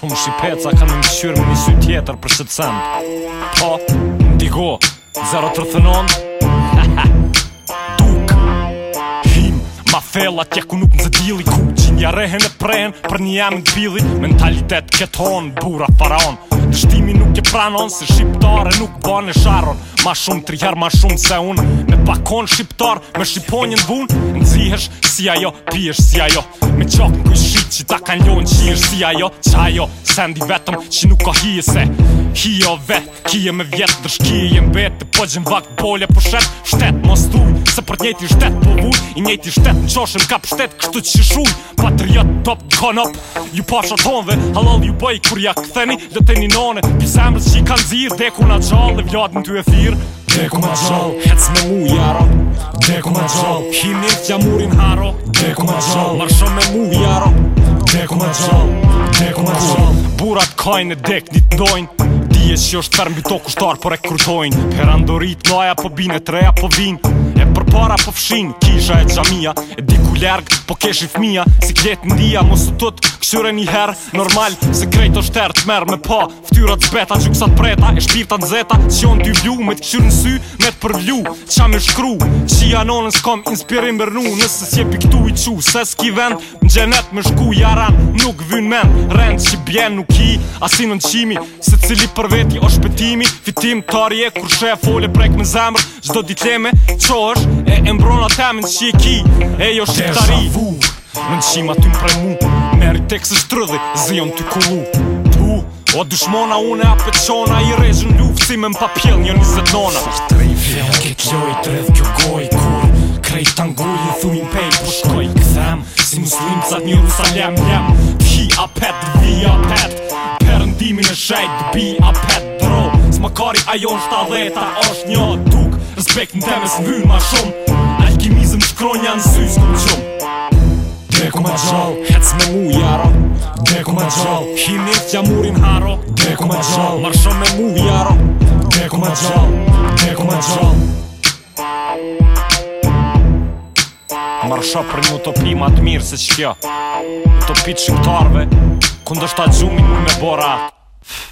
shumë shqipeca Kanë në mëshyrë me një sy tjetër për shëtë cend Po, ndigo, 039 Ha Ma fella tje ku nuk nëzë dili Ku qinja rehen e prehen Për një jam në Mentalitet këtë honë Bura faraon Dështimi nuk e pranon Se shqiptare nuk bane sharon Ma shumë tri ma shumë se unë bakon shqiptar me shqiponjën bun Në si ajo, piesh si ajo Me qok në kush shqit që ta kan ljojnë që si ajo Qa jo, sendi vetëm që nuk ka hije se o vetë, kije me vjetë dërsh kije jem betë po gjem vakë bolje për shet, shtet më stuj Se për njëti shtet po vuj, i njëti shtet në qoshen ka për shtet kështu që shuj Patriot top gone up, ju pasha ton dhe halal ju bëj kur ja këtheni Lëteni none, pisemrës që i kanë zirë, dhe na gjallë ty e thirë Deku ma gjall Hec me mu jaro Deku ma gjall Himnir që amurin haro Deku ma gjall Marsho me mu jaro Deku ma gjall Deku ma gjall Burat kajnë e dek një të ndojnë Dije që është fermë bëto kushtarë për e kurtojnë Per andorit laja po bine treja po vinë E për para për po fshin kisha e gjamia E ku lerg po kesh i fmia Si kjetë në dia mos të tët këshyre një her Normal se krejt është tërë të merë me pa Ftyrat zbeta që kësat preta e shpirta në zeta Që jonë t'ju vlu me t'këshyre në sy me t'për vlu Qa me shkru që i anonën kom inspirim bërnu Nëse si e piktu i qu se s'ki vend Në gjenet me shku jaran nuk vyn men Rend që bjen nuk i asin në qimi Se cili për veti o shpetimi Fitim tarje kur shef ole prek me është E mbrona temin që e ki E jo shqiptari Më në qima ty mpre mu Meri tek se shtrëdhe Zion ty kulu Tu O dushmona une apet qona I rejshën luft si me më papjell një njëzet nona Shtrej fjell ke kjoj të redh kjo goj Kur krej të angoj e thujnë pej Po shkoj këthem Si muslim cat një rusalem Jem t'hi apet vi apet Perëndimin e shajt bi apet Bro s'ma kari ajo në shtadheta është një du Në zbek në temës në hynë ma shumë Alkimizm shkron janë sysë këmë shumë Deku ma gjallë, hec me mu jaro Deku ma gjallë, hinit që amurin haro Deku ma gjallë, marsho me mu jaro Deku ma gjallë, deku ma gjallë Marsho për një utopi ma të mirë se që kjo Utopi të shiktarve Kundo shta gjumin mu me borat